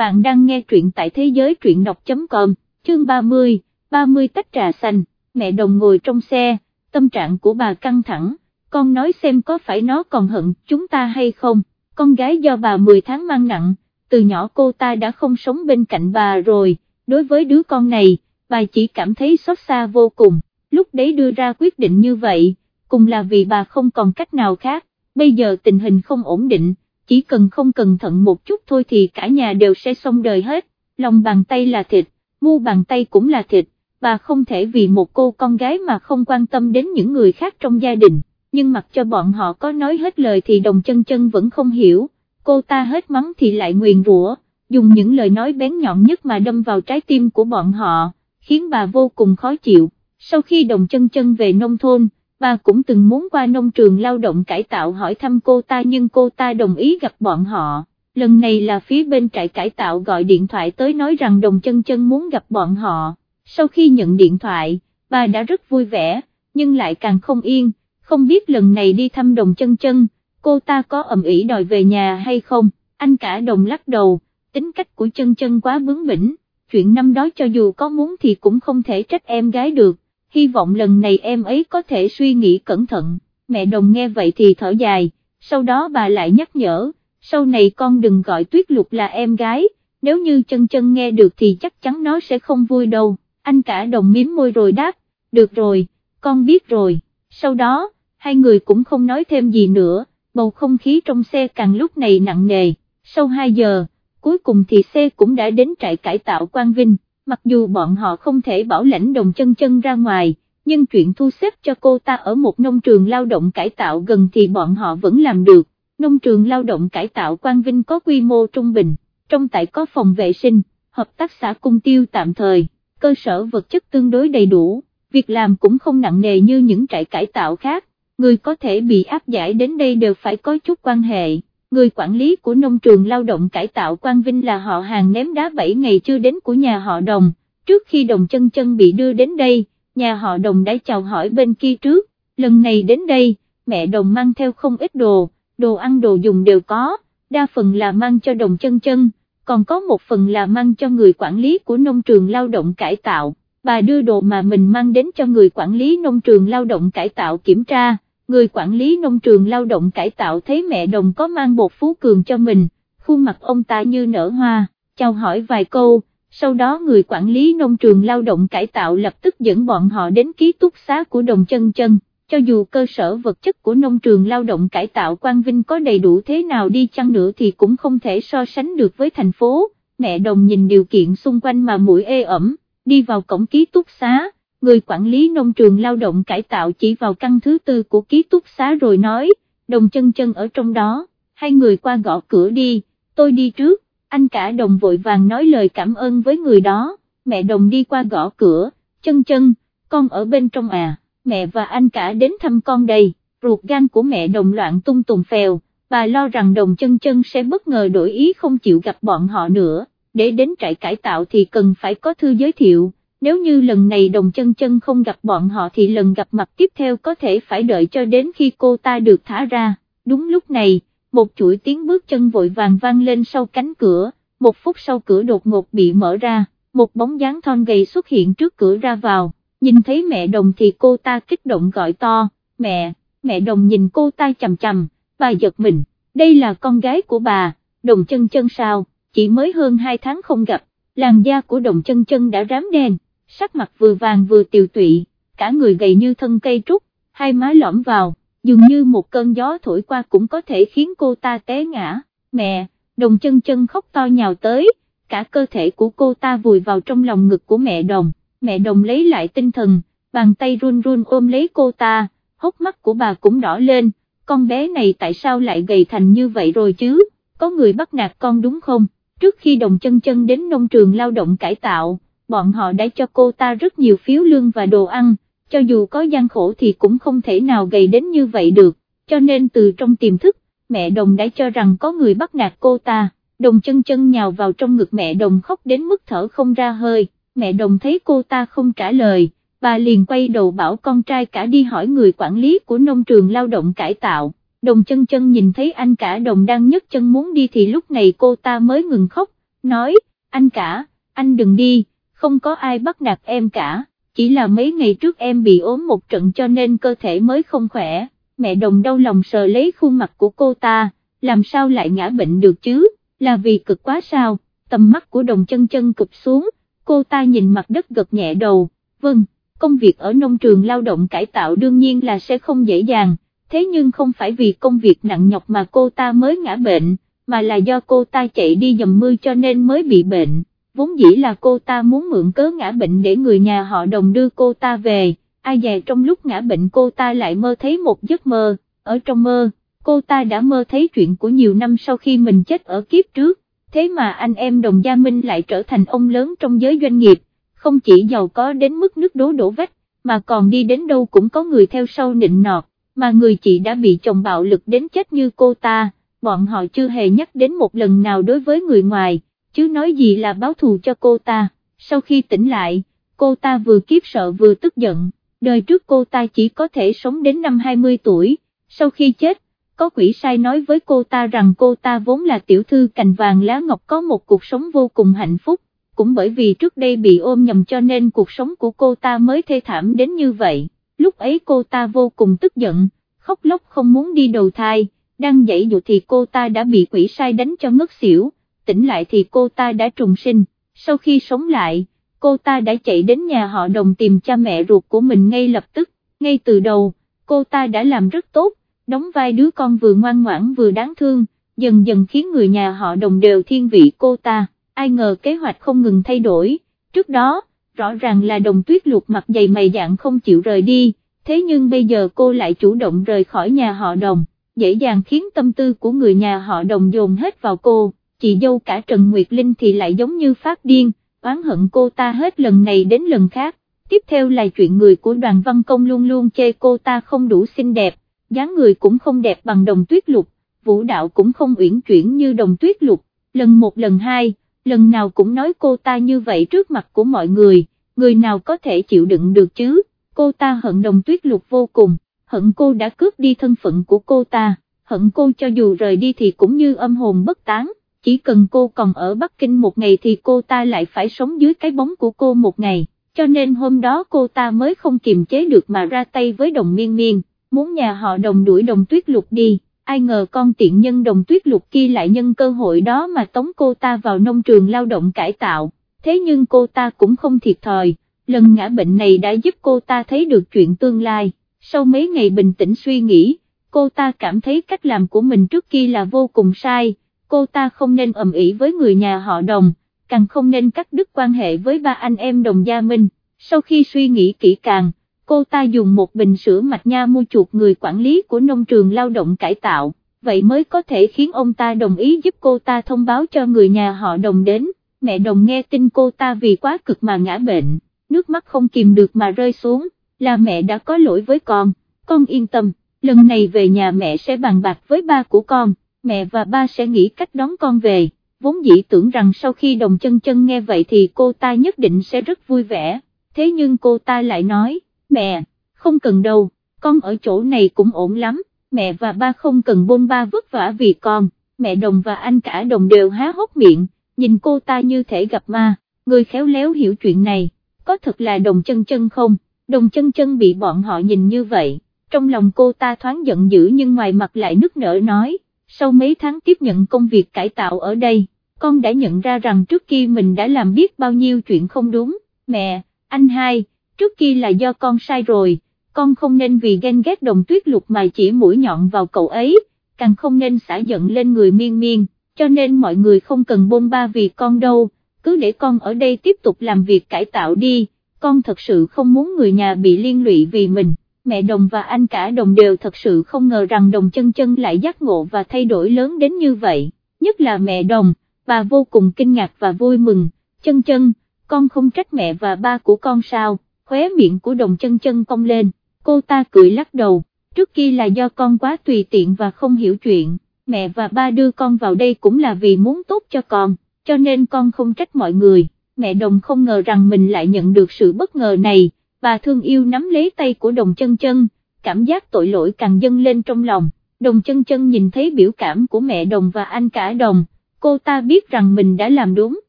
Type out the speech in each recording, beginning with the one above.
bạn đang nghe truyện tại thế giới truyện đọc.com, chương 30, 30 tách trà xanh, mẹ đồng ngồi trong xe, tâm trạng của bà căng thẳng, con nói xem có phải nó còn hận chúng ta hay không, con gái do bà 10 tháng mang nặng, từ nhỏ cô ta đã không sống bên cạnh bà rồi, đối với đứa con này, bà chỉ cảm thấy xót xa vô cùng, lúc đấy đưa ra quyết định như vậy, cùng là vì bà không còn cách nào khác, bây giờ tình hình không ổn định, chỉ cần không cẩn thận một chút thôi thì cả nhà đều sẽ xong đời hết, lòng bàn tay là thịt, mu bàn tay cũng là thịt, bà không thể vì một cô con gái mà không quan tâm đến những người khác trong gia đình, nhưng mặc cho bọn họ có nói hết lời thì đồng chân chân vẫn không hiểu, cô ta hết mắng thì lại nguyền rủa, dùng những lời nói bén nhọn nhất mà đâm vào trái tim của bọn họ, khiến bà vô cùng khó chịu, sau khi đồng chân chân về nông thôn, bà cũng từng muốn qua nông trường lao động cải tạo hỏi thăm cô ta nhưng cô ta đồng ý gặp bọn họ. Lần này là phía bên trại cải tạo gọi điện thoại tới nói rằng đồng chân chân muốn gặp bọn họ, sau khi nhận điện thoại, bà đã rất vui vẻ, nhưng lại càng không yên, không biết lần này đi thăm đồng chân chân, cô ta có ẩm ỉ đòi về nhà hay không, anh cả đồng lắc đầu, tính cách của chân chân quá bướng bỉnh, chuyện năm đó cho dù có muốn thì cũng không thể trách em gái được hy vọng lần này em ấy có thể suy nghĩ cẩn thận, mẹ đồng nghe vậy thì thở dài, sau đó bà lại nhắc nhở, sau này con đừng gọi tuyết lục là em gái, nếu như chân chân nghe được thì chắc chắn nó sẽ không vui đâu, anh cả đồng miếm môi rồi đáp, được rồi, con biết rồi, sau đó, hai người cũng không nói thêm gì nữa, bầu không khí trong xe càng lúc này nặng nề, sau 2 giờ, cuối cùng thì xe cũng đã đến trại cải tạo Quang Vinh mặc dù bọn họ không thể bảo lãnh đồng chân chân ra ngoài, nhưng chuyện thu xếp cho cô ta ở một nông trường lao động cải tạo gần thì bọn họ vẫn làm được, nông trường lao động cải tạo Quang Vinh có quy mô trung bình, trong tại có phòng vệ sinh, hợp tác xã cung tiêu tạm thời, cơ sở vật chất tương đối đầy đủ, việc làm cũng không nặng nề như những trại cải tạo khác, người có thể bị áp giải đến đây đều phải có chút quan hệ người quản lý của nông trường lao động cải tạo Quang Vinh là họ hàng ném đá 7 ngày chưa đến của nhà họ đồng, trước khi đồng chân chân bị đưa đến đây, nhà họ đồng đã chào hỏi bên kia trước, lần này đến đây, mẹ đồng mang theo không ít đồ, đồ ăn đồ dùng đều có, đa phần là mang cho đồng chân chân, còn có một phần là mang cho người quản lý của nông trường lao động cải tạo, bà đưa đồ mà mình mang đến cho người quản lý nông trường lao động cải tạo kiểm tra người quản lý nông trường lao động cải tạo thấy mẹ đồng có mang bột phú cường cho mình, khuôn mặt ông ta như nở hoa, chào hỏi vài câu, sau đó người quản lý nông trường lao động cải tạo lập tức dẫn bọn họ đến ký túc xá của đồng chân chân, cho dù cơ sở vật chất của nông trường lao động cải tạo Quang Vinh có đầy đủ thế nào đi chăng nữa thì cũng không thể so sánh được với thành phố, mẹ đồng nhìn điều kiện xung quanh mà mũi ê ẩm, đi vào cổng ký túc xá người quản lý nông trường lao động cải tạo chỉ vào căn thứ tư của ký túc xá rồi nói, đồng chân chân ở trong đó, hai người qua gõ cửa đi, tôi đi trước, anh cả đồng vội vàng nói lời cảm ơn với người đó, mẹ đồng đi qua gõ cửa, chân chân, con ở bên trong à, mẹ và anh cả đến thăm con đây, ruột gan của mẹ đồng loạn tung tùng phèo, bà lo rằng đồng chân chân sẽ bất ngờ đổi ý không chịu gặp bọn họ nữa, để đến trại cải tạo thì cần phải có thư giới thiệu nếu như lần này đồng chân chân không gặp bọn họ thì lần gặp mặt tiếp theo có thể phải đợi cho đến khi cô ta được thả ra, đúng lúc này, một chuỗi tiếng bước chân vội vàng vang lên sau cánh cửa, một phút sau cửa đột ngột bị mở ra, một bóng dáng thon gầy xuất hiện trước cửa ra vào, nhìn thấy mẹ đồng thì cô ta kích động gọi to, mẹ, mẹ đồng nhìn cô ta chầm chầm, bà giật mình, đây là con gái của bà, đồng chân chân sao, chỉ mới hơn 2 tháng không gặp, làn da của đồng chân chân đã rám đen sắc mặt vừa vàng vừa tiều tụy, cả người gầy như thân cây trúc, hai má lõm vào, dường như một cơn gió thổi qua cũng có thể khiến cô ta té ngã, mẹ, đồng chân chân khóc to nhào tới, cả cơ thể của cô ta vùi vào trong lòng ngực của mẹ đồng, mẹ đồng lấy lại tinh thần, bàn tay run run ôm lấy cô ta, hốc mắt của bà cũng đỏ lên, con bé này tại sao lại gầy thành như vậy rồi chứ, có người bắt nạt con đúng không, trước khi đồng chân chân đến nông trường lao động cải tạo bọn họ đã cho cô ta rất nhiều phiếu lương và đồ ăn, cho dù có gian khổ thì cũng không thể nào gầy đến như vậy được, cho nên từ trong tiềm thức, mẹ đồng đã cho rằng có người bắt nạt cô ta, đồng chân chân nhào vào trong ngực mẹ đồng khóc đến mức thở không ra hơi, mẹ đồng thấy cô ta không trả lời, bà liền quay đầu bảo con trai cả đi hỏi người quản lý của nông trường lao động cải tạo. Đồng chân chân nhìn thấy anh cả đồng đang nhấc chân muốn đi thì lúc này cô ta mới ngừng khóc, nói, anh cả, anh đừng đi, không có ai bắt nạt em cả, chỉ là mấy ngày trước em bị ốm một trận cho nên cơ thể mới không khỏe, mẹ đồng đau lòng sờ lấy khuôn mặt của cô ta, làm sao lại ngã bệnh được chứ, là vì cực quá sao, tầm mắt của đồng chân chân cụp xuống, cô ta nhìn mặt đất gật nhẹ đầu, vâng, công việc ở nông trường lao động cải tạo đương nhiên là sẽ không dễ dàng, thế nhưng không phải vì công việc nặng nhọc mà cô ta mới ngã bệnh, mà là do cô ta chạy đi dầm mưa cho nên mới bị bệnh, vốn dĩ là cô ta muốn mượn cớ ngã bệnh để người nhà họ đồng đưa cô ta về, ai dè trong lúc ngã bệnh cô ta lại mơ thấy một giấc mơ, ở trong mơ, cô ta đã mơ thấy chuyện của nhiều năm sau khi mình chết ở kiếp trước, thế mà anh em đồng gia Minh lại trở thành ông lớn trong giới doanh nghiệp, không chỉ giàu có đến mức nước đố đổ vách, mà còn đi đến đâu cũng có người theo sau nịnh nọt, mà người chị đã bị chồng bạo lực đến chết như cô ta, bọn họ chưa hề nhắc đến một lần nào đối với người ngoài, chứ nói gì là báo thù cho cô ta, sau khi tỉnh lại, cô ta vừa kiếp sợ vừa tức giận, đời trước cô ta chỉ có thể sống đến năm 20 tuổi, sau khi chết, có quỷ sai nói với cô ta rằng cô ta vốn là tiểu thư cành vàng lá ngọc có một cuộc sống vô cùng hạnh phúc, cũng bởi vì trước đây bị ôm nhầm cho nên cuộc sống của cô ta mới thê thảm đến như vậy, lúc ấy cô ta vô cùng tức giận, khóc lóc không muốn đi đầu thai, đang dậy dụ thì cô ta đã bị quỷ sai đánh cho ngất xỉu, tỉnh lại thì cô ta đã trùng sinh, sau khi sống lại, cô ta đã chạy đến nhà họ đồng tìm cha mẹ ruột của mình ngay lập tức, ngay từ đầu, cô ta đã làm rất tốt, đóng vai đứa con vừa ngoan ngoãn vừa đáng thương, dần dần khiến người nhà họ đồng đều thiên vị cô ta, ai ngờ kế hoạch không ngừng thay đổi, trước đó, rõ ràng là đồng tuyết luộc mặt dày mày dạng không chịu rời đi, thế nhưng bây giờ cô lại chủ động rời khỏi nhà họ đồng, dễ dàng khiến tâm tư của người nhà họ đồng dồn hết vào cô, chị dâu cả Trần Nguyệt Linh thì lại giống như phát điên, oán hận cô ta hết lần này đến lần khác, tiếp theo là chuyện người của đoàn văn công luôn luôn chê cô ta không đủ xinh đẹp, dáng người cũng không đẹp bằng đồng tuyết lục, vũ đạo cũng không uyển chuyển như đồng tuyết lục, lần một lần hai, lần nào cũng nói cô ta như vậy trước mặt của mọi người, người nào có thể chịu đựng được chứ, cô ta hận đồng tuyết lục vô cùng, hận cô đã cướp đi thân phận của cô ta, hận cô cho dù rời đi thì cũng như âm hồn bất tán, chỉ cần cô còn ở Bắc Kinh một ngày thì cô ta lại phải sống dưới cái bóng của cô một ngày, cho nên hôm đó cô ta mới không kiềm chế được mà ra tay với đồng miên miên. Muốn nhà họ đồng đuổi đồng tuyết lục đi, ai ngờ con tiện nhân đồng tuyết lục kia lại nhân cơ hội đó mà tống cô ta vào nông trường lao động cải tạo, thế nhưng cô ta cũng không thiệt thòi, lần ngã bệnh này đã giúp cô ta thấy được chuyện tương lai, sau mấy ngày bình tĩnh suy nghĩ, cô ta cảm thấy cách làm của mình trước kia là vô cùng sai, cô ta không nên ầm ĩ với người nhà họ đồng, càng không nên cắt đứt quan hệ với ba anh em đồng gia Minh, sau khi suy nghĩ kỹ càng, cô ta dùng một bình sữa mạch nha mua chuộc người quản lý của nông trường lao động cải tạo, vậy mới có thể khiến ông ta đồng ý giúp cô ta thông báo cho người nhà họ đồng đến, mẹ đồng nghe tin cô ta vì quá cực mà ngã bệnh, nước mắt không kìm được mà rơi xuống, là mẹ đã có lỗi với con, con yên tâm, lần này về nhà mẹ sẽ bàn bạc với ba của con, mẹ và ba sẽ nghĩ cách đón con về, vốn dĩ tưởng rằng sau khi đồng chân chân nghe vậy thì cô ta nhất định sẽ rất vui vẻ, thế nhưng cô ta lại nói, mẹ, không cần đâu, con ở chỗ này cũng ổn lắm, mẹ và ba không cần bôn ba vất vả vì con, mẹ đồng và anh cả đồng đều há hốc miệng, nhìn cô ta như thể gặp ma, người khéo léo hiểu chuyện này, có thật là đồng chân chân không, đồng chân chân bị bọn họ nhìn như vậy, trong lòng cô ta thoáng giận dữ nhưng ngoài mặt lại nức nở nói, sau mấy tháng tiếp nhận công việc cải tạo ở đây, con đã nhận ra rằng trước kia mình đã làm biết bao nhiêu chuyện không đúng, mẹ, anh hai, trước kia là do con sai rồi, con không nên vì ghen ghét đồng tuyết lục mà chỉ mũi nhọn vào cậu ấy, càng không nên xả giận lên người miên miên, cho nên mọi người không cần bôn ba vì con đâu, cứ để con ở đây tiếp tục làm việc cải tạo đi, con thật sự không muốn người nhà bị liên lụy vì mình. Mẹ đồng và anh cả đồng đều thật sự không ngờ rằng đồng chân chân lại giác ngộ và thay đổi lớn đến như vậy, nhất là mẹ đồng, bà vô cùng kinh ngạc và vui mừng, chân chân, con không trách mẹ và ba của con sao, khóe miệng của đồng chân chân cong lên, cô ta cười lắc đầu, trước kia là do con quá tùy tiện và không hiểu chuyện, mẹ và ba đưa con vào đây cũng là vì muốn tốt cho con, cho nên con không trách mọi người, mẹ đồng không ngờ rằng mình lại nhận được sự bất ngờ này, bà thương yêu nắm lấy tay của đồng chân chân, cảm giác tội lỗi càng dâng lên trong lòng, đồng chân chân nhìn thấy biểu cảm của mẹ đồng và anh cả đồng, cô ta biết rằng mình đã làm đúng,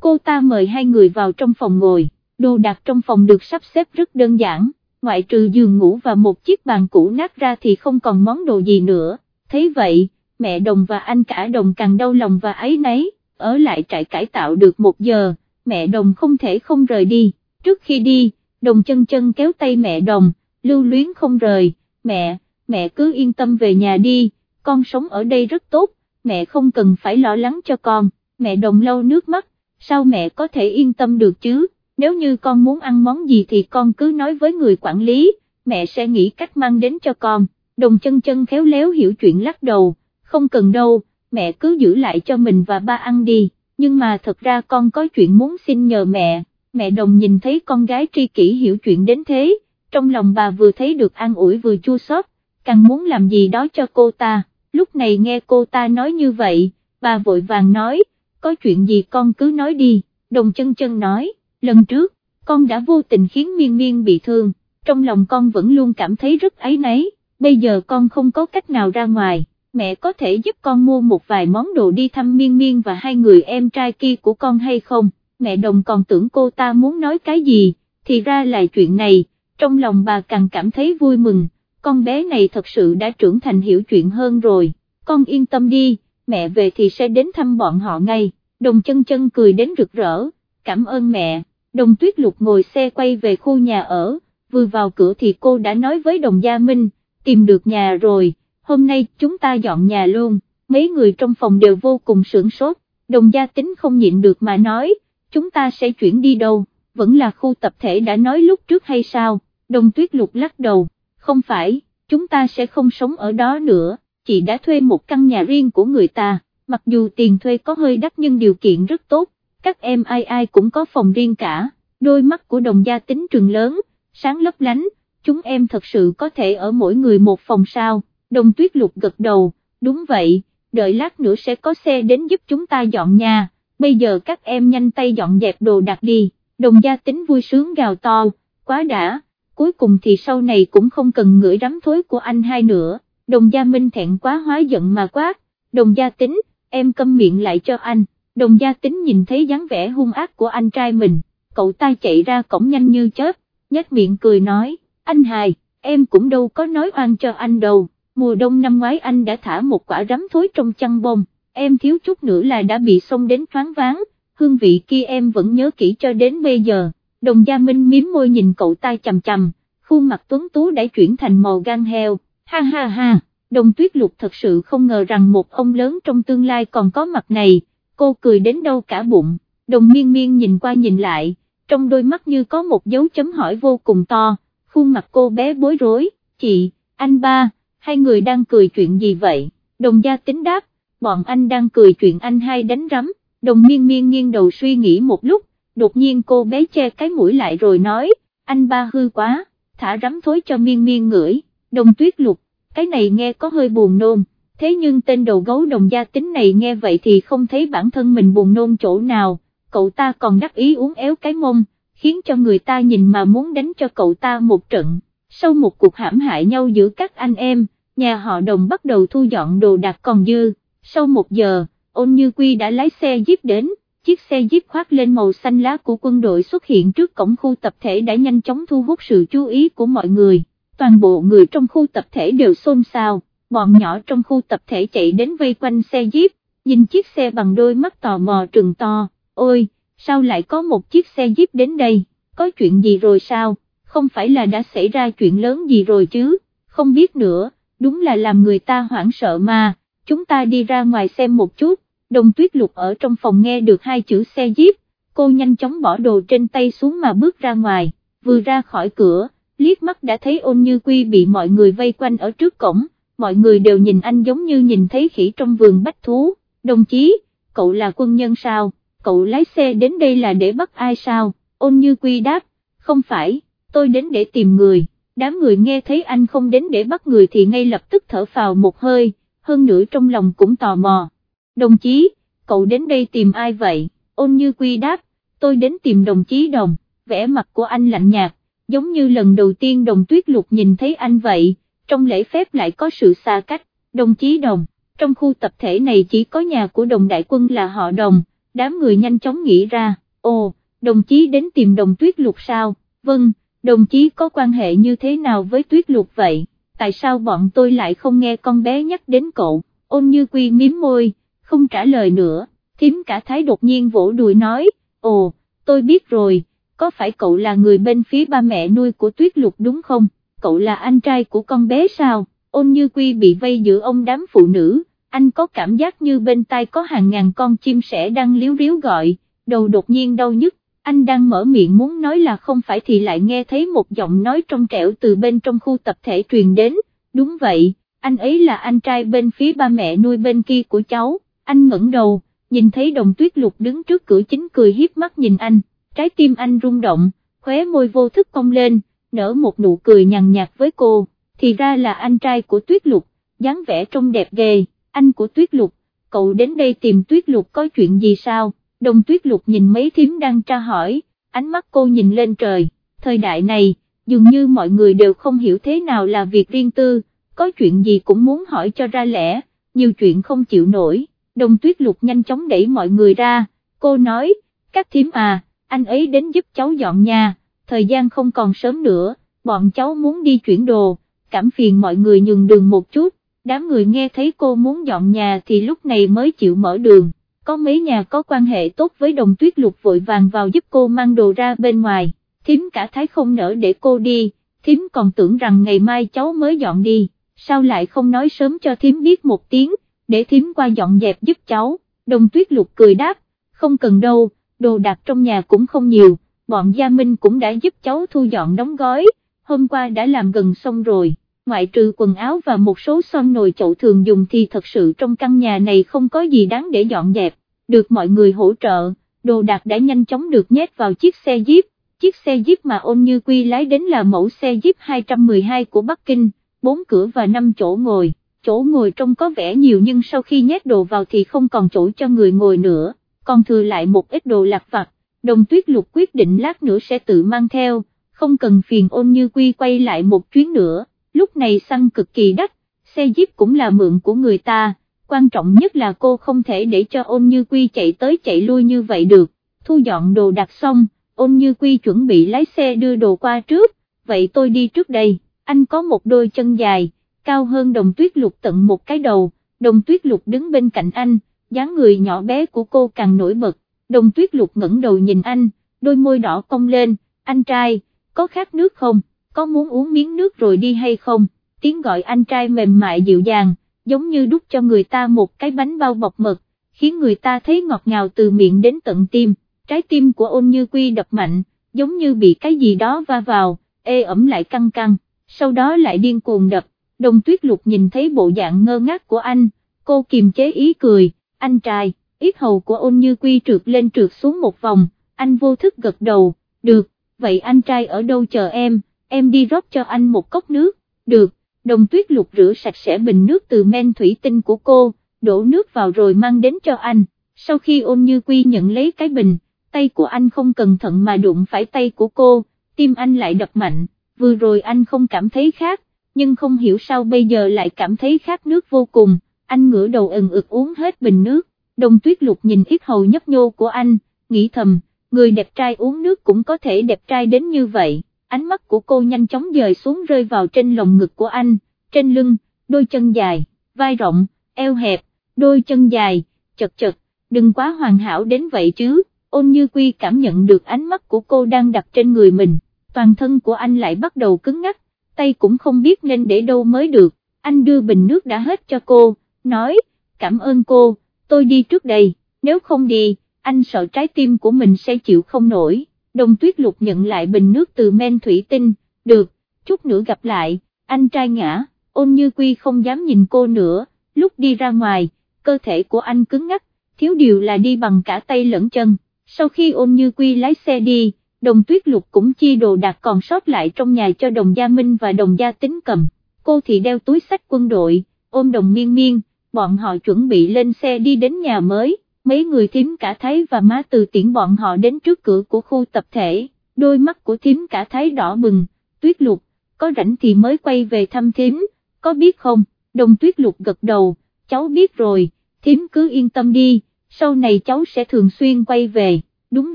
cô ta mời hai người vào trong phòng ngồi, đồ đạc trong phòng được sắp xếp rất đơn giản, ngoại trừ giường ngủ và một chiếc bàn cũ nát ra thì không còn món đồ gì nữa, thấy vậy, mẹ đồng và anh cả đồng càng đau lòng và ấy nấy, ở lại trại cải tạo được một giờ, mẹ đồng không thể không rời đi, trước khi đi, đồng chân chân kéo tay mẹ đồng, lưu luyến không rời, mẹ, mẹ cứ yên tâm về nhà đi, con sống ở đây rất tốt, mẹ không cần phải lo lắng cho con, mẹ đồng lâu nước mắt, sao mẹ có thể yên tâm được chứ, nếu như con muốn ăn món gì thì con cứ nói với người quản lý, mẹ sẽ nghĩ cách mang đến cho con, đồng chân chân khéo léo hiểu chuyện lắc đầu, không cần đâu, mẹ cứ giữ lại cho mình và ba ăn đi, nhưng mà thật ra con có chuyện muốn xin nhờ mẹ, mẹ đồng nhìn thấy con gái tri kỷ hiểu chuyện đến thế, trong lòng bà vừa thấy được an ủi vừa chua xót, càng muốn làm gì đó cho cô ta, lúc này nghe cô ta nói như vậy, bà vội vàng nói, có chuyện gì con cứ nói đi, đồng chân chân nói, lần trước, con đã vô tình khiến miên miên bị thương, trong lòng con vẫn luôn cảm thấy rất ấy nấy, bây giờ con không có cách nào ra ngoài, mẹ có thể giúp con mua một vài món đồ đi thăm miên miên và hai người em trai kia của con hay không, mẹ đồng còn tưởng cô ta muốn nói cái gì, thì ra là chuyện này, trong lòng bà càng cảm thấy vui mừng, con bé này thật sự đã trưởng thành hiểu chuyện hơn rồi, con yên tâm đi, mẹ về thì sẽ đến thăm bọn họ ngay, đồng chân chân cười đến rực rỡ, cảm ơn mẹ, đồng tuyết lục ngồi xe quay về khu nhà ở, vừa vào cửa thì cô đã nói với đồng gia Minh, tìm được nhà rồi, hôm nay chúng ta dọn nhà luôn, mấy người trong phòng đều vô cùng sửng sốt, đồng gia tính không nhịn được mà nói, chúng ta sẽ chuyển đi đâu, vẫn là khu tập thể đã nói lúc trước hay sao, đồng tuyết lục lắc đầu, không phải, chúng ta sẽ không sống ở đó nữa, chị đã thuê một căn nhà riêng của người ta, mặc dù tiền thuê có hơi đắt nhưng điều kiện rất tốt, các em ai ai cũng có phòng riêng cả, đôi mắt của đồng gia tính trường lớn, sáng lấp lánh, chúng em thật sự có thể ở mỗi người một phòng sao, đồng tuyết lục gật đầu, đúng vậy, đợi lát nữa sẽ có xe đến giúp chúng ta dọn nhà, bây giờ các em nhanh tay dọn dẹp đồ đặt đi, đồng gia tính vui sướng gào to, quá đã, cuối cùng thì sau này cũng không cần ngửi rắm thối của anh hai nữa, đồng gia minh thẹn quá hóa giận mà quát, đồng gia tính, em câm miệng lại cho anh, đồng gia tính nhìn thấy dáng vẻ hung ác của anh trai mình, cậu ta chạy ra cổng nhanh như chớp, nhếch miệng cười nói, anh hài, em cũng đâu có nói oan cho anh đâu, mùa đông năm ngoái anh đã thả một quả rắm thối trong chăn bông, em thiếu chút nữa là đã bị xông đến thoáng váng, hương vị kia em vẫn nhớ kỹ cho đến bây giờ, đồng gia minh miếm môi nhìn cậu ta chầm chầm, khuôn mặt tuấn tú đã chuyển thành màu gan heo, ha ha ha, đồng tuyết lục thật sự không ngờ rằng một ông lớn trong tương lai còn có mặt này, cô cười đến đâu cả bụng, đồng miên miên nhìn qua nhìn lại, trong đôi mắt như có một dấu chấm hỏi vô cùng to, khuôn mặt cô bé bối rối, chị, anh ba, hai người đang cười chuyện gì vậy, đồng gia tính đáp, bọn anh đang cười chuyện anh hai đánh rắm, đồng miên miên nghiêng đầu suy nghĩ một lúc, đột nhiên cô bé che cái mũi lại rồi nói, anh ba hư quá, thả rắm thối cho miên miên ngửi, đồng tuyết lục, cái này nghe có hơi buồn nôn, thế nhưng tên đầu gấu đồng gia tính này nghe vậy thì không thấy bản thân mình buồn nôn chỗ nào, cậu ta còn đắc ý uống éo cái mông, khiến cho người ta nhìn mà muốn đánh cho cậu ta một trận, sau một cuộc hãm hại nhau giữa các anh em, nhà họ đồng bắt đầu thu dọn đồ đạc còn dư, sau một giờ, ôn như quy đã lái xe jeep đến, chiếc xe jeep khoác lên màu xanh lá của quân đội xuất hiện trước cổng khu tập thể đã nhanh chóng thu hút sự chú ý của mọi người, toàn bộ người trong khu tập thể đều xôn xao, bọn nhỏ trong khu tập thể chạy đến vây quanh xe jeep, nhìn chiếc xe bằng đôi mắt tò mò trừng to, ôi, sao lại có một chiếc xe jeep đến đây, có chuyện gì rồi sao, không phải là đã xảy ra chuyện lớn gì rồi chứ, không biết nữa, đúng là làm người ta hoảng sợ mà, chúng ta đi ra ngoài xem một chút, đồng tuyết lục ở trong phòng nghe được hai chữ xe jeep, cô nhanh chóng bỏ đồ trên tay xuống mà bước ra ngoài, vừa ra khỏi cửa, liếc mắt đã thấy ôn như quy bị mọi người vây quanh ở trước cổng, mọi người đều nhìn anh giống như nhìn thấy khỉ trong vườn bách thú, đồng chí, cậu là quân nhân sao, cậu lái xe đến đây là để bắt ai sao, ôn như quy đáp, không phải, tôi đến để tìm người, đám người nghe thấy anh không đến để bắt người thì ngay lập tức thở phào một hơi, hơn nữa trong lòng cũng tò mò. Đồng chí, cậu đến đây tìm ai vậy? Ôn như quy đáp, tôi đến tìm đồng chí đồng, vẻ mặt của anh lạnh nhạt, giống như lần đầu tiên đồng tuyết lục nhìn thấy anh vậy, trong lễ phép lại có sự xa cách, đồng chí đồng, trong khu tập thể này chỉ có nhà của đồng đại quân là họ đồng, đám người nhanh chóng nghĩ ra, ồ, đồng chí đến tìm đồng tuyết lục sao, vâng, đồng chí có quan hệ như thế nào với tuyết lục vậy, tại sao bọn tôi lại không nghe con bé nhắc đến cậu, ôn như quy miếm môi, không trả lời nữa, thím cả thái đột nhiên vỗ đùi nói, ồ, tôi biết rồi, có phải cậu là người bên phía ba mẹ nuôi của tuyết lục đúng không, cậu là anh trai của con bé sao, ôn như quy bị vây giữa ông đám phụ nữ, anh có cảm giác như bên tai có hàng ngàn con chim sẻ đang liếu riếu gọi, đầu đột nhiên đau nhức, anh đang mở miệng muốn nói là không phải thì lại nghe thấy một giọng nói trong trẻo từ bên trong khu tập thể truyền đến, đúng vậy, anh ấy là anh trai bên phía ba mẹ nuôi bên kia của cháu, anh ngẩng đầu, nhìn thấy đồng tuyết lục đứng trước cửa chính cười hiếp mắt nhìn anh, trái tim anh rung động, khóe môi vô thức cong lên, nở một nụ cười nhàn nhạt với cô, thì ra là anh trai của tuyết lục, dáng vẻ trông đẹp ghê, anh của tuyết lục, cậu đến đây tìm tuyết lục có chuyện gì sao, đồng tuyết lục nhìn mấy thím đang tra hỏi, ánh mắt cô nhìn lên trời, thời đại này, dường như mọi người đều không hiểu thế nào là việc riêng tư, có chuyện gì cũng muốn hỏi cho ra lẽ, nhiều chuyện không chịu nổi, đồng tuyết lục nhanh chóng đẩy mọi người ra, cô nói, các thím à, anh ấy đến giúp cháu dọn nhà, thời gian không còn sớm nữa, bọn cháu muốn đi chuyển đồ, cảm phiền mọi người nhường đường một chút, đám người nghe thấy cô muốn dọn nhà thì lúc này mới chịu mở đường, có mấy nhà có quan hệ tốt với đồng tuyết lục vội vàng vào giúp cô mang đồ ra bên ngoài, thím cả thái không nỡ để cô đi, thím còn tưởng rằng ngày mai cháu mới dọn đi, sao lại không nói sớm cho thím biết một tiếng, để thím qua dọn dẹp giúp cháu, đồng tuyết lục cười đáp, không cần đâu, đồ đạc trong nhà cũng không nhiều, bọn Gia Minh cũng đã giúp cháu thu dọn đóng gói, hôm qua đã làm gần xong rồi, ngoại trừ quần áo và một số son nồi chậu thường dùng thì thật sự trong căn nhà này không có gì đáng để dọn dẹp, được mọi người hỗ trợ, đồ đạc đã nhanh chóng được nhét vào chiếc xe Jeep, chiếc xe Jeep mà ôn như quy lái đến là mẫu xe Jeep 212 của Bắc Kinh, 4 cửa và 5 chỗ ngồi, chỗ ngồi trông có vẻ nhiều nhưng sau khi nhét đồ vào thì không còn chỗ cho người ngồi nữa, còn thừa lại một ít đồ lạc vặt, đồng tuyết lục quyết định lát nữa sẽ tự mang theo, không cần phiền ôn như quy quay lại một chuyến nữa, lúc này xăng cực kỳ đắt, xe jeep cũng là mượn của người ta, quan trọng nhất là cô không thể để cho ôn như quy chạy tới chạy lui như vậy được, thu dọn đồ đặt xong, ôn như quy chuẩn bị lái xe đưa đồ qua trước, vậy tôi đi trước đây, anh có một đôi chân dài, cao hơn đồng tuyết lục tận một cái đầu, đồng tuyết lục đứng bên cạnh anh, dáng người nhỏ bé của cô càng nổi bật, đồng tuyết lục ngẩng đầu nhìn anh, đôi môi đỏ cong lên, anh trai, có khát nước không, có muốn uống miếng nước rồi đi hay không, tiếng gọi anh trai mềm mại dịu dàng, giống như đút cho người ta một cái bánh bao bọc mật, khiến người ta thấy ngọt ngào từ miệng đến tận tim, trái tim của ôn như quy đập mạnh, giống như bị cái gì đó va vào, ê ẩm lại căng căng, sau đó lại điên cuồng đập, đồng tuyết lục nhìn thấy bộ dạng ngơ ngác của anh, cô kiềm chế ý cười, anh trai, ít hầu của ôn như quy trượt lên trượt xuống một vòng, anh vô thức gật đầu, được, vậy anh trai ở đâu chờ em, em đi rót cho anh một cốc nước, được, đồng tuyết lục rửa sạch sẽ bình nước từ men thủy tinh của cô, đổ nước vào rồi mang đến cho anh, sau khi ôn như quy nhận lấy cái bình, tay của anh không cẩn thận mà đụng phải tay của cô, tim anh lại đập mạnh, vừa rồi anh không cảm thấy khác, nhưng không hiểu sao bây giờ lại cảm thấy khát nước vô cùng, anh ngửa đầu ẩn ực uống hết bình nước, đồng tuyết lục nhìn ít hầu nhấp nhô của anh, nghĩ thầm, người đẹp trai uống nước cũng có thể đẹp trai đến như vậy, ánh mắt của cô nhanh chóng dời xuống rơi vào trên lồng ngực của anh, trên lưng, đôi chân dài, vai rộng, eo hẹp, đôi chân dài, chật chật, đừng quá hoàn hảo đến vậy chứ, ôn như quy cảm nhận được ánh mắt của cô đang đặt trên người mình, toàn thân của anh lại bắt đầu cứng ngắc, tay cũng không biết nên để đâu mới được, anh đưa bình nước đã hết cho cô, nói, cảm ơn cô, tôi đi trước đây, nếu không đi, anh sợ trái tim của mình sẽ chịu không nổi, đồng tuyết lục nhận lại bình nước từ men thủy tinh, được, chút nữa gặp lại, anh trai ngã, ôn như quy không dám nhìn cô nữa, lúc đi ra ngoài, cơ thể của anh cứng ngắc, thiếu điều là đi bằng cả tay lẫn chân, sau khi ôn như quy lái xe đi, đồng tuyết lục cũng chi đồ đạc còn sót lại trong nhà cho đồng gia Minh và đồng gia tính cầm, cô thì đeo túi sách quân đội, ôm đồng miên miên, bọn họ chuẩn bị lên xe đi đến nhà mới, mấy người thím cả thái và má từ tiễn bọn họ đến trước cửa của khu tập thể, đôi mắt của thím cả thái đỏ bừng, tuyết lục, có rảnh thì mới quay về thăm thím, có biết không, đồng tuyết lục gật đầu, cháu biết rồi, thím cứ yên tâm đi, sau này cháu sẽ thường xuyên quay về, đúng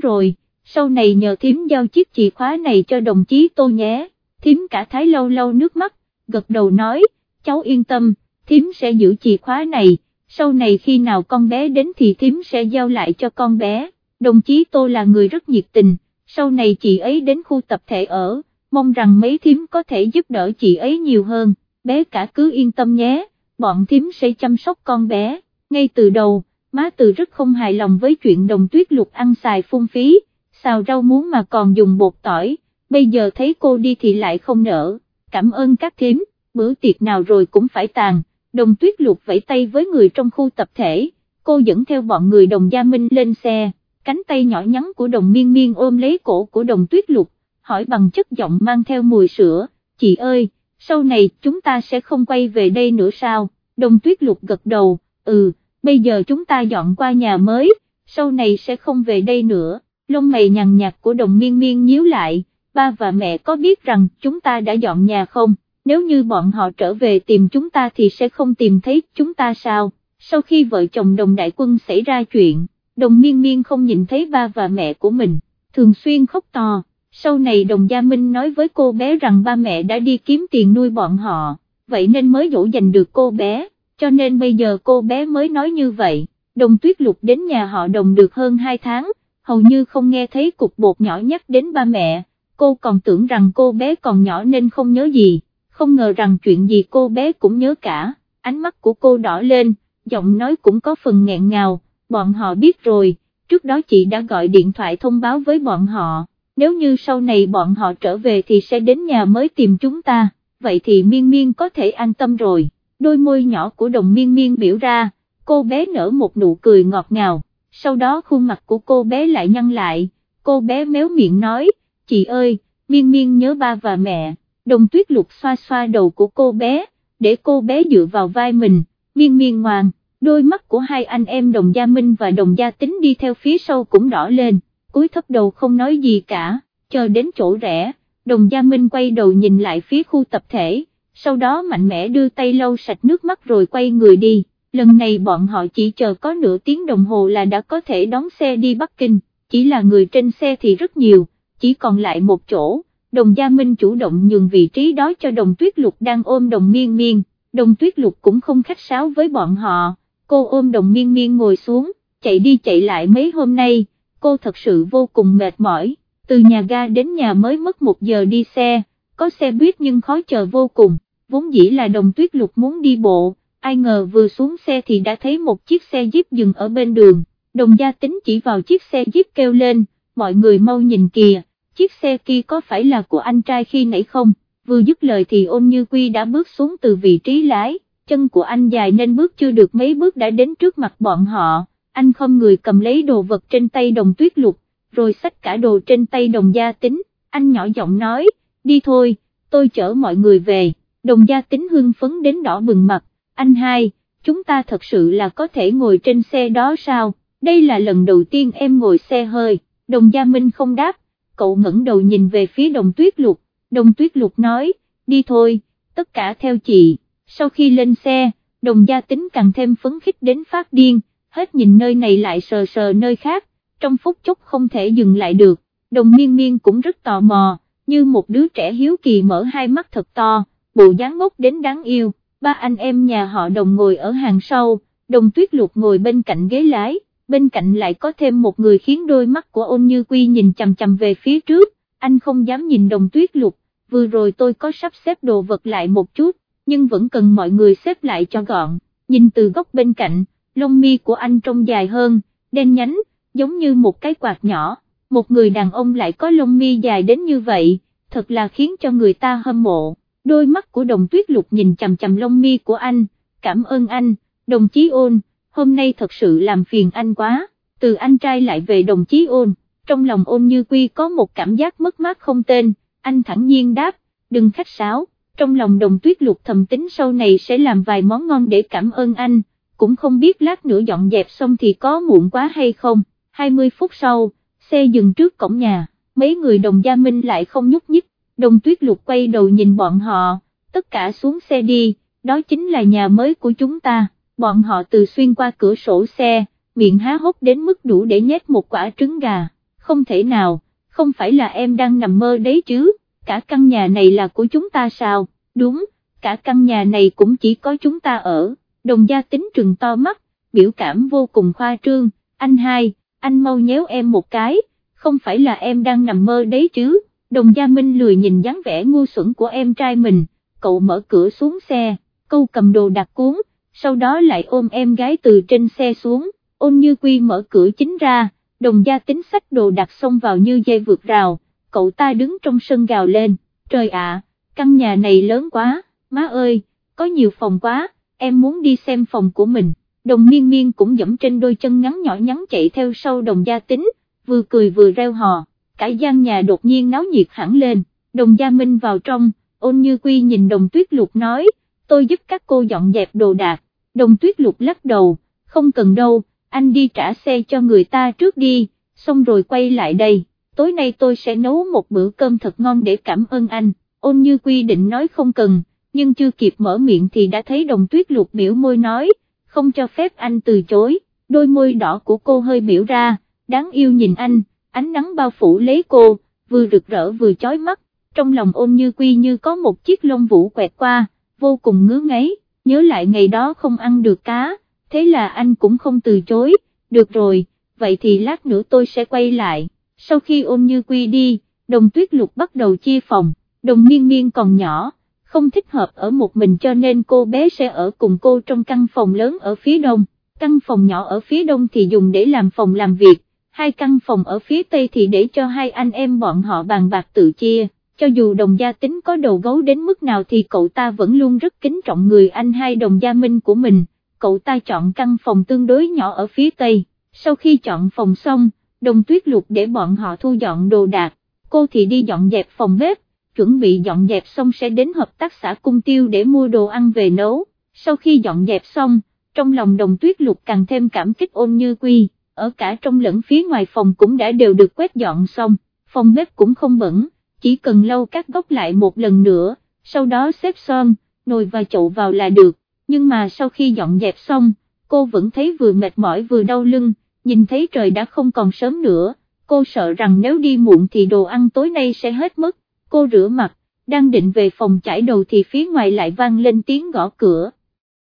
rồi, sau này nhờ thím giao chiếc chìa khóa này cho đồng chí tô nhé, thím cả thái lâu lâu nước mắt, gật đầu nói, cháu yên tâm, thím sẽ giữ chìa khóa này, sau này khi nào con bé đến thì thím sẽ giao lại cho con bé, đồng chí tô là người rất nhiệt tình, sau này chị ấy đến khu tập thể ở, mong rằng mấy thím có thể giúp đỡ chị ấy nhiều hơn, bé cả cứ yên tâm nhé, bọn thím sẽ chăm sóc con bé, ngay từ đầu, má từ rất không hài lòng với chuyện đồng tuyết lục ăn xài phung phí, xào rau muống mà còn dùng bột tỏi, bây giờ thấy cô đi thì lại không nỡ, cảm ơn các thím, bữa tiệc nào rồi cũng phải tàn, đồng tuyết lục vẫy tay với người trong khu tập thể, cô dẫn theo bọn người đồng gia minh lên xe, cánh tay nhỏ nhắn của đồng miên miên ôm lấy cổ của đồng tuyết lục, hỏi bằng chất giọng mang theo mùi sữa, chị ơi, sau này chúng ta sẽ không quay về đây nữa sao, đồng tuyết lục gật đầu, ừ, bây giờ chúng ta dọn qua nhà mới, sau này sẽ không về đây nữa, lông mày nhằn nhạt của đồng miên miên nhíu lại, ba và mẹ có biết rằng chúng ta đã dọn nhà không, nếu như bọn họ trở về tìm chúng ta thì sẽ không tìm thấy chúng ta sao, sau khi vợ chồng đồng đại quân xảy ra chuyện, đồng miên miên không nhìn thấy ba và mẹ của mình, thường xuyên khóc to, sau này đồng gia Minh nói với cô bé rằng ba mẹ đã đi kiếm tiền nuôi bọn họ, vậy nên mới dỗ dành được cô bé, cho nên bây giờ cô bé mới nói như vậy, đồng tuyết lục đến nhà họ đồng được hơn 2 tháng, hầu như không nghe thấy cục bột nhỏ nhắc đến ba mẹ, cô còn tưởng rằng cô bé còn nhỏ nên không nhớ gì, không ngờ rằng chuyện gì cô bé cũng nhớ cả, ánh mắt của cô đỏ lên, giọng nói cũng có phần nghẹn ngào, bọn họ biết rồi, trước đó chị đã gọi điện thoại thông báo với bọn họ, nếu như sau này bọn họ trở về thì sẽ đến nhà mới tìm chúng ta, vậy thì miên miên có thể an tâm rồi, đôi môi nhỏ của đồng miên miên biểu ra, cô bé nở một nụ cười ngọt ngào, sau đó khuôn mặt của cô bé lại nhăn lại, cô bé méo miệng nói, chị ơi, miên miên nhớ ba và mẹ, đồng tuyết lục xoa xoa đầu của cô bé, để cô bé dựa vào vai mình, miên miên ngoan đôi mắt của hai anh em đồng gia Minh và đồng gia tính đi theo phía sau cũng đỏ lên, cúi thấp đầu không nói gì cả, chờ đến chỗ rẽ, đồng gia Minh quay đầu nhìn lại phía khu tập thể, sau đó mạnh mẽ đưa tay lau sạch nước mắt rồi quay người đi, lần này bọn họ chỉ chờ có nửa tiếng đồng hồ là đã có thể đón xe đi Bắc Kinh, chỉ là người trên xe thì rất nhiều, chỉ còn lại một chỗ, đồng gia Minh chủ động nhường vị trí đó cho đồng tuyết lục đang ôm đồng miên miên, đồng tuyết lục cũng không khách sáo với bọn họ. Cô ôm đồng miên miên ngồi xuống, chạy đi chạy lại mấy hôm nay, cô thật sự vô cùng mệt mỏi, từ nhà ga đến nhà mới mất một giờ đi xe, có xe buýt nhưng khó chờ vô cùng, vốn dĩ là đồng tuyết lục muốn đi bộ, ai ngờ vừa xuống xe thì đã thấy một chiếc xe jeep dừng ở bên đường, đồng gia tính chỉ vào chiếc xe jeep kêu lên, mọi người mau nhìn kìa, chiếc xe kia có phải là của anh trai khi nãy không, vừa dứt lời thì ôn như quy đã bước xuống từ vị trí lái. Chân của anh dài nên bước chưa được mấy bước đã đến trước mặt bọn họ, anh không người cầm lấy đồ vật trên tay đồng tuyết lục, rồi xách cả đồ trên tay đồng gia tính, anh nhỏ giọng nói, đi thôi, tôi chở mọi người về, đồng gia tính hưng phấn đến đỏ bừng mặt, anh hai, chúng ta thật sự là có thể ngồi trên xe đó sao, đây là lần đầu tiên em ngồi xe hơi, đồng gia Minh không đáp, cậu ngẩng đầu nhìn về phía đồng tuyết lục, đồng tuyết lục nói, đi thôi, tất cả theo chị. Sau khi lên xe, đồng gia tính càng thêm phấn khích đến phát điên, hết nhìn nơi này lại sờ sờ nơi khác, trong phút chốc không thể dừng lại được, đồng miên miên cũng rất tò mò, như một đứa trẻ hiếu kỳ mở hai mắt thật to, bộ dáng ngốc đến đáng yêu, ba anh em nhà họ đồng ngồi ở hàng sau, đồng tuyết lục ngồi bên cạnh ghế lái, bên cạnh lại có thêm một người khiến đôi mắt của ôn như quy nhìn chầm chầm về phía trước, anh không dám nhìn đồng tuyết lục, vừa rồi tôi có sắp xếp đồ vật lại một chút, nhưng vẫn cần mọi người xếp lại cho gọn, nhìn từ góc bên cạnh, lông mi của anh trông dài hơn, đen nhánh, giống như một cái quạt nhỏ, một người đàn ông lại có lông mi dài đến như vậy, thật là khiến cho người ta hâm mộ, đôi mắt của đồng tuyết lục nhìn chầm chầm lông mi của anh, cảm ơn anh, đồng chí ôn, hôm nay thật sự làm phiền anh quá, từ anh trai lại về đồng chí ôn, trong lòng ôn như quy có một cảm giác mất mát không tên, anh thẳng nhiên đáp, đừng khách sáo trong lòng đồng tuyết lục thầm tính sau này sẽ làm vài món ngon để cảm ơn anh, cũng không biết lát nữa dọn dẹp xong thì có muộn quá hay không, 20 phút sau, xe dừng trước cổng nhà, mấy người đồng gia minh lại không nhúc nhích, đồng tuyết lục quay đầu nhìn bọn họ, tất cả xuống xe đi, đó chính là nhà mới của chúng ta, bọn họ từ xuyên qua cửa sổ xe, miệng há hốc đến mức đủ để nhét một quả trứng gà, không thể nào, không phải là em đang nằm mơ đấy chứ, cả căn nhà này là của chúng ta sao, đúng, cả căn nhà này cũng chỉ có chúng ta ở, đồng gia tính trừng to mắt, biểu cảm vô cùng khoa trương, anh hai, anh mau nhéo em một cái, không phải là em đang nằm mơ đấy chứ, đồng gia Minh lười nhìn dáng vẻ ngu xuẩn của em trai mình, cậu mở cửa xuống xe, câu cầm đồ đặt cuốn, sau đó lại ôm em gái từ trên xe xuống, ôn như quy mở cửa chính ra, đồng gia tính sách đồ đặt xông vào như dây vượt rào, cậu ta đứng trong sân gào lên, trời ạ, căn nhà này lớn quá, má ơi, có nhiều phòng quá, em muốn đi xem phòng của mình, đồng miên miên cũng dẫm trên đôi chân ngắn nhỏ nhắn chạy theo sau đồng gia tính, vừa cười vừa reo hò, cả gian nhà đột nhiên náo nhiệt hẳn lên, đồng gia minh vào trong, ôn như quy nhìn đồng tuyết lục nói, tôi giúp các cô dọn dẹp đồ đạc, đồng tuyết lục lắc đầu, không cần đâu, anh đi trả xe cho người ta trước đi, xong rồi quay lại đây, tối nay tôi sẽ nấu một bữa cơm thật ngon để cảm ơn anh, ôn như quy định nói không cần, nhưng chưa kịp mở miệng thì đã thấy đồng tuyết lục biểu môi nói, không cho phép anh từ chối, đôi môi đỏ của cô hơi biểu ra, đáng yêu nhìn anh, ánh nắng bao phủ lấy cô, vừa rực rỡ vừa chói mắt, trong lòng ôn như quy như có một chiếc lông vũ quẹt qua, vô cùng ngứa ngáy, nhớ lại ngày đó không ăn được cá, thế là anh cũng không từ chối, được rồi, vậy thì lát nữa tôi sẽ quay lại, sau khi ôm như quy đi, đồng tuyết lục bắt đầu chia phòng, đồng miên miên còn nhỏ, không thích hợp ở một mình cho nên cô bé sẽ ở cùng cô trong căn phòng lớn ở phía đông, căn phòng nhỏ ở phía đông thì dùng để làm phòng làm việc, hai căn phòng ở phía tây thì để cho hai anh em bọn họ bàn bạc tự chia. Cho dù đồng gia tính có đầu gấu đến mức nào thì cậu ta vẫn luôn rất kính trọng người anh hai đồng gia minh của mình, cậu ta chọn căn phòng tương đối nhỏ ở phía tây, sau khi chọn phòng xong, đồng tuyết lục để bọn họ thu dọn đồ đạc, cô thì đi dọn dẹp phòng bếp, chuẩn bị dọn dẹp xong sẽ đến hợp tác xã cung tiêu để mua đồ ăn về nấu, sau khi dọn dẹp xong, trong lòng đồng tuyết lục càng thêm cảm kích ôn như quy, ở cả trong lẫn phía ngoài phòng cũng đã đều được quét dọn xong, phòng bếp cũng không bẩn, chỉ cần lau các góc lại một lần nữa, sau đó xếp son, nồi và chậu vào là được, nhưng mà sau khi dọn dẹp xong, cô vẫn thấy vừa mệt mỏi vừa đau lưng, nhìn thấy trời đã không còn sớm nữa, cô sợ rằng nếu đi muộn thì đồ ăn tối nay sẽ hết mất, cô rửa mặt, đang định về phòng chải đầu thì phía ngoài lại vang lên tiếng gõ cửa,